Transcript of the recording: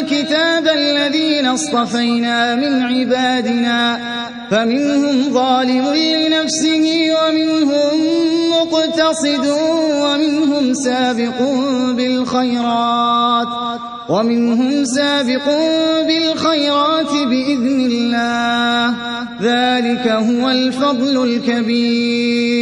الكتاب الذين اصطفينا من عبادنا فمنهم ظالم لنفسه ومنهم مقتصد ومنهم سابق بالخيرات ومنهم سابق بالخيرات بإذن الله. ذلك هو الفضل الكبير.